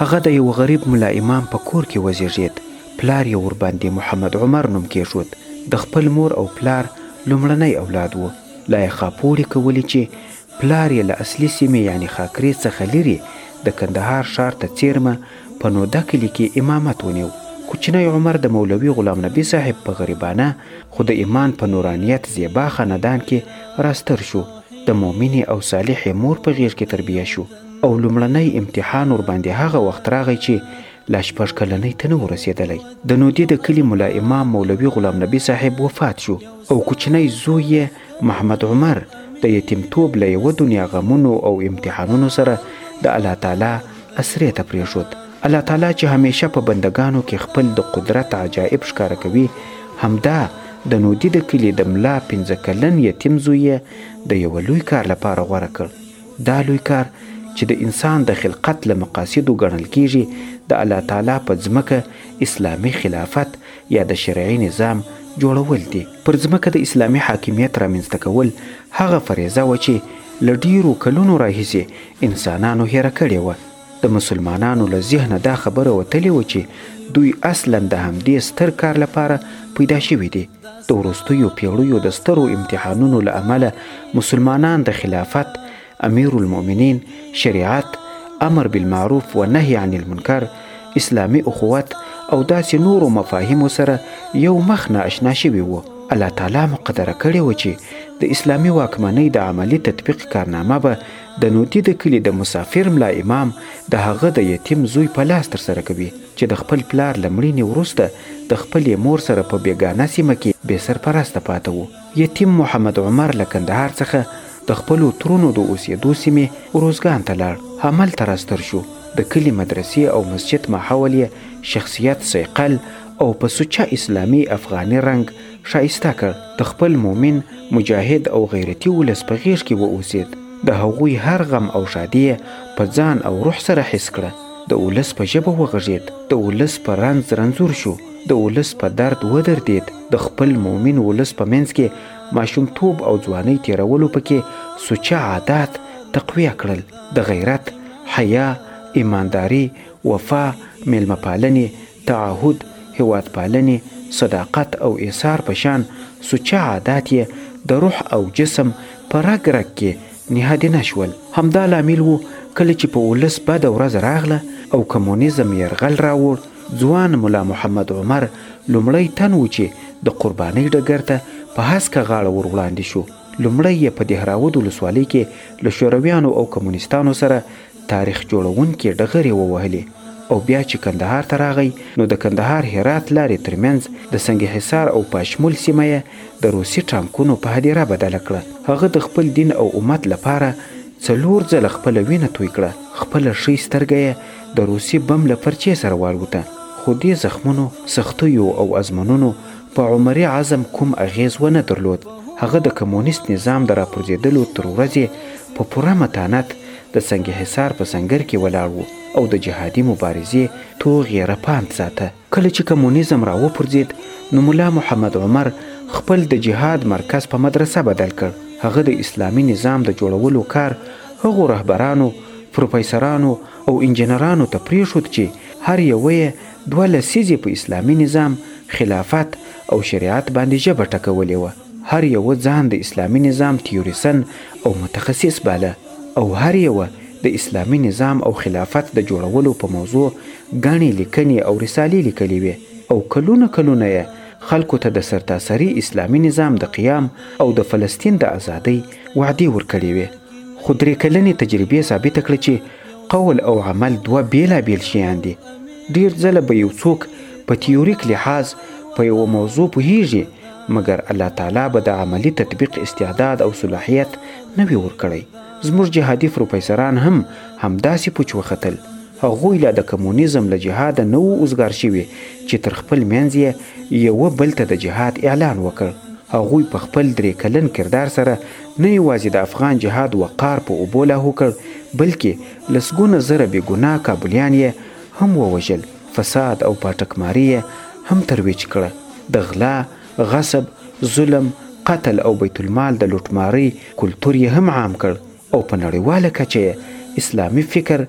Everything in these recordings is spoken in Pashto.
هغه د یوه غریب ملا امام په کور کې وزېږېد، پلار یې ورباندې محمد عمر نوم کېښود، د خپل مور او پلار لومړنی اولاد و، لا یې خاپوړې کولې چې پلار یې له اصلي سیمې یعنې خاکرې څخه لرې د کندهار ښار ته څېرمه په نوده کلي کې امامت ونیو. کوچنی عمر د مولوي غلام نبي صاحب په غریبانه خو د ایمان په نورانیت زېبا خاندان کې راستر شو، د مؤمنې او صالحې مور په غېږ کې تربیه شو، او لومړنی امتحان ورباندې هغه وخت راغی چې لا شپږ کلنۍ ته نه و رسېدلی. د نودې د کلي ملا امام مولوي غلام نبي صاحب وفات شو او کوچنی زوی یې محمد عمر د یتیمتوب له یوه دنیا غمونو او امتحانونو سره د الله تعالی اسرې ته پرېښود. الله تعالی چې همېشه په بندګانو کې خپل د قدرت عجایب ښکاره کوي، همدا د نودي د کلي د ملا پنځه کلن یتیم زوی یې د یوه لوی کار لپاره غوره کړ. دا لوی کار چې د انسان د خلقت له مقاصدو ګڼل کېږي، د الله تعالی په ځمکه اسلامي خلافت یا د شرعي نظام جوړول دي. پر ځمکه د اسلامي حاکمیت رامنځته کول هغه فریضه وه چې له ډېرو کلونو راهیسې انسانانو هېره کړې وه. د مسلمانانو له ذهنه دا خبره وتلې وه چې دوی اصلاً د همدې ستر کار لپاره پیدا شوي دي. د وروستیو پیړیو د سترو امتحانونو له امله مسلمانان د خلافت امیر المؤمنین شریعت امر بالمعروف و نهی عن المنکر اسلامي اخوت او داسې نورو مفاهیمو سره یو مخ نه اشنا شوي وو الله تعالی مقدره کړې و چې د اسلامي واکمنۍ د عملی تطبیق کارنامه به د نودي د کلي د مسافر ملا امام د هغه د یتیم زوی په لاس ترسره کوي چې د خپل پلار له مړینې وروسته د خپلې مور سره په بېګانه سیمه کې بې سرپرسته پاته و. یتیم محمد عمر له کندهار څخه د خپلو ترونو د اوسېدو سیمې اروزګان ته لاړ، هملته راستر شو، د کلي مدرسې او مسجد ماحول یې شخصیت صیقل او په سوچه اسلامي افغاني رنګ ښایسته کړ، د خپل مؤمن، مجاهد او غیرتي ولس په غېږ کې و اوسېد، د هغوی هر غم او ښادي یې په ځان او روح سره حس کړه. د ولس په ژبه وغږېد، د ولس په رنځ رنځور شو، د ولس په درد ودردېد، د خپل مؤمن ولس په منځ کې ماشومتوب او ځوانۍ تېرولو پکې سوچه عادات تقویه کړل، د غیرت، حیا، ایمانداري، وفا، مېلمه پالنې، تعهد، هېوادپالنې، صداقت او ايثار په شان سوچه عادات يې د روح او جسم په رګ رګ کې نهادینه شول. همدا لامل و، کله چې په ولس بده ورځ راغله او کمونیزم یرغل راووړ، ځوان ملا محمد عمر لومړی تن و چې د قربانۍ ډګر ته په هسکه غاړه ور وړاندې شو، لومړی يې په دهراود ولسوالۍ کې له شورویانو او کمونیستانو سره تاریخ جوړونکي ډغرې ووهلې او بیا چې کندهار ته راغی نو د کندهار هرات لارې ترمنځ د سنګ حصار او پاشمول سیمه یې د روسي ټانکونو په هدیره بدله کړه. هغه د خپل دین او امت لپاره څلور ځله خپله وینه توی کړه، خپله ښۍ سترګه یې د روسي بم له پرچې سره والوته، خو دې زخمونو، سختیو او ازمونونو په عمري عزم کوم اغېز ونه درلود، هغه د کمونیست نظام د راپرځېدلو تر ورځې په پوره متانت، د سنګ حصار په سنګر کې ولاړ و او د جهادي مبارزې توغ یې رپاند ساته. کله چې کمونیزم را وپرځېد، نو ملا محمد عمر خپل د جهاد مرکز په مدرسه بدل کړ. هغه د اسلامي نظام د جوړولو کار هغو رهبرانو، پروفیسرانو او انجینرانو ته پرېښود چې هر یوه یې دوه لسیزې په اسلامي نظام، خلافت او شریعت باندې ژبه ټکولې وه. هر یوه ځان د اسلامي نظام تیوریسن او متخصص باله او هر یوه د اسلامي نظام او خلافت د جوړولو په موضوع ګڼې لیکنې او رسالې لیکلې وې او کلونه کلونه یې خلکو ته د سرتاسري اسلامي نظام د قیام او د فلسطین د ازادۍ وعدې ورکړې وې خو درې کلنې تجربې ثابته کړه چې قول او عمل دوه بېلابېل شیان دي ډېر ځله به یو څوک په تیوریک لحاظ په یوه موضوع پوهیږي مګر الله تعالی به د عملي تطبیق استعداد او صلاحیت نه وي ورکړی زموږ جهادي فروفیسران هم همداسې پوچ وختل هغوی لا د کمونیزم له جهاده نه وو اوزګار شوي چې تر خپل منځ یې یوه بل ته د جهاد اعلان وکړ هغوی په خپل درې کلن کردار سره نه یوازې د افغان جهاد وقار په اوبو لاهو کړ بلکې لسګونه زره بې ګناه کابلیان یې هم ووژل فساد او پاټکماري یې هم ترویج کړه، د غلا، غصب، ظلم، قتل او بیت المال د لوټمارۍ کلتور یې هم عام کړ او په نړیواله کچه یې اسلامي فکر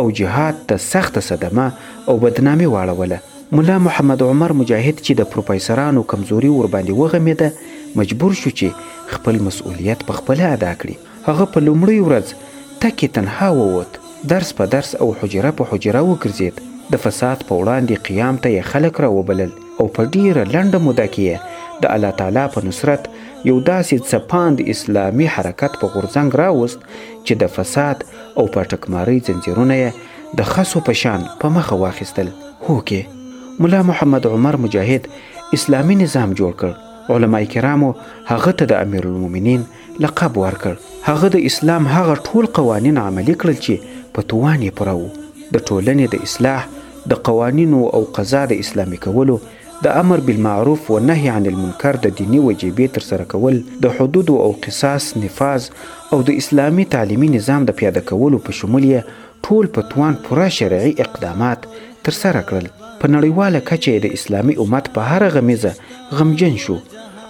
او جهاد ته سخته صدمه او بدنامي واړوله. ملا محمد عمر مجاهد چې د پروفیسرانو کمزوري ورباندې وغمېده، مجبور شو چې خپل مسؤلیت پخپله ادا کړي. هغه په لومړۍ ورځ تکې تنها ووت، درس په درس او حجره په حجره وګرځېد، د فساد په وړاندې قیام ته یې خلک راوبلل او په ډېره لنډه موده کې یې د الله تعالی په نصرت یو داسې ځپاند اسلامي حرکت په غورځنګ راوست چې د فساد او پاټکمارۍ ځنځیرونه یې د خسو په شان په مخه واخیستل. هوکې، ملا محمد عمر مجاهد اسلامي نظام جوړ کړ، علماء کرامو هغه ته د امیرالمومنین، لقب ورکړ. هغه د اسلام هغه ټول قوانین عملي کړل چې په توان یې پوره وو. د ټولنې د اصلاح، د قوانینو او قضا د اسلامي کولو، د امر بالمعروف و نهی عن المنکر د دیني وجیبې ترسره کول، د حدودو او قصاص نفاذ او د اسلامي تعلیمي نظام د پیاده کولو په شمول یې ټول په توان پوره شرعي اقدامات تر سره کړل، په نړیواله کچه یې د اسلامي امت په هره غمیزه غمجن شو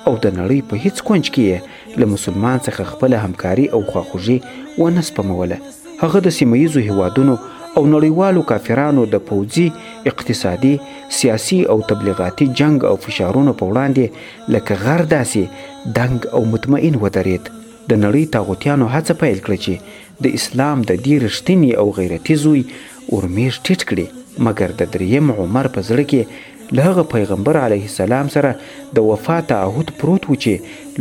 او د نړۍ په هیڅ کونج کې یې له مسلمان څخه خپله همکاري او خواخوږي ونه سپموله، هغه د سیمه ییزو هیوادونو او نړیوالو کافرانو د پوځي، اقتصادي، سیاسي او تبلیغاتي جنګ او فشارونو په وړاندې لکه غر داسې دنګ او مطمئن ودرید، د نړۍ طاغوتیانو هڅه پیل کړه چې د اسلام د دې رښتیني او غیرتي زوی اورمیږ ټیټ کړي مګر د دریم عمر په زړه کې له هغه پیغمبر علیه السلام سره د وفا تعهد پروت و چې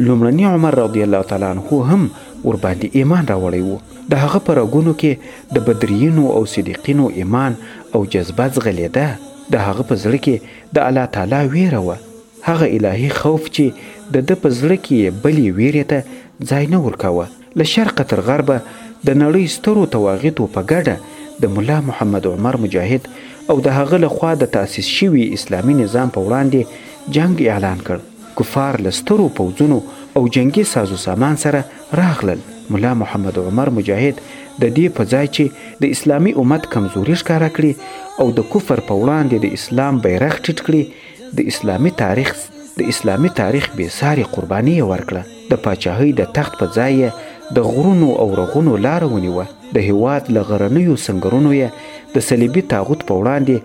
لومړني عمر رضی الله تعالی عنه هم ورباندې ایمان راوړی و د هغه په رګونو کې د بدرینو او صدیقینو ایمان او جذبه ځغلېده د هغه په زړه کې د الله تعالی ویره وه هغه الهي خوف چې د ده په زړه کې یې بلې ویرې ته ځای نه ورکاوه له شرقه تر غربه د نړۍ سترو تواغیتو په ګډه د ملا محمد عمر مجاهد او د هغه له خوا د تاسیس شوي اسلامي نظام په وړاندې جنګ اعلان کړ. کفار له سترو پوځونو او جنګي سازو سامان سره راغلل. ملا محمد عمر مجاهد د دې په ځای چې د اسلامي امت کمزوري ښکاره کړي او د کفر په وړاندې د اسلام بیرغ ټیټ کړي، د اسلامي تاریخ د اسلامي تاریخ بې سارې قرباني یې ورکړه د پاچاهۍ د تخت په ځای یې د غرونو او رغونو لاره ونیوه د هیواد له غرنیو سنګرونو یې د صلیبي تاغوت په وړاندې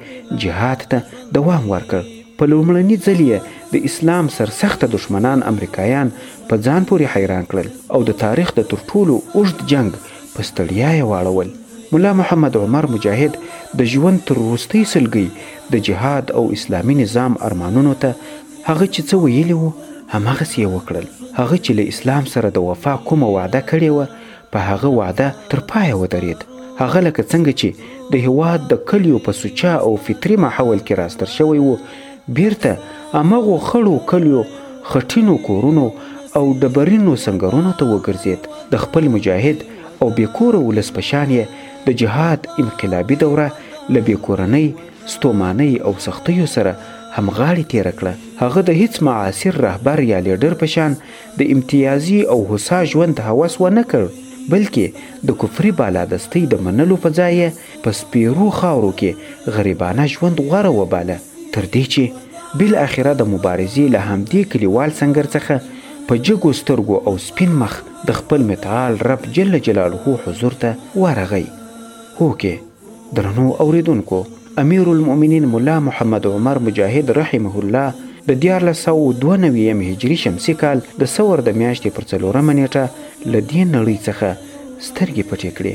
جهاد ته دوام ورکړ په لومړني ځل یې د اسلام سرسخته دښمنان امریکایان په ځان پورې حیران کړل او د تاریخ د تر ټولو اوږد جنګ په ستړیا یې واړول. ملا محمد عمر مجاهد د ژوند تر وروستۍ سلګۍ د جهاد او اسلامي نظام ارمانونو ته هغه چې څه ویلي وو، هماغسې یې وکړل. هغه چې له اسلام سره د وفا کومه وعده کړې وه، په هغه وعده تر پایه ودرېد. هغه لکه څنګه چې د هېواد د کلیو په سوچه او فطري ماحول کې راستر شوی و، بیرته همغو خړو کلیو، خټینو کورونو او ډبرینو سنګرونو ته وګرځید، د خپل مجاهد او بې کوره ولس په شان یې د جهاد انقلابي دوره له بې کورنۍ، ستومانۍ او سختیو سره همغاړې تیره کړه، هغه د هیڅ معاصر رهبر یا لیډر په شان د امتیازي او هوسا ژوند هوس ونه کړ، بلکې د کفري بالادستۍ د منلو په ځای یې په سپېرو خاورو کې غریبانه ژوند غوره وباله، تر دې چې بالاخره د مبارزې له همدې کلیوال سنګر څخه په جګو سترګو او سپین مخ د خپل متعال رب جل جلاله حضور ته ورغی. هوکې! درنو اورېدونکو! امیرالمؤمنین ملا محمد عمر مجاهد رحمه الله د دیارلس سوه او دوه نوي یم هجري شمسي کال د ثور د میاشتې پر څلورمه نېټه له دې نړۍ څخه سترګې پټې کړې.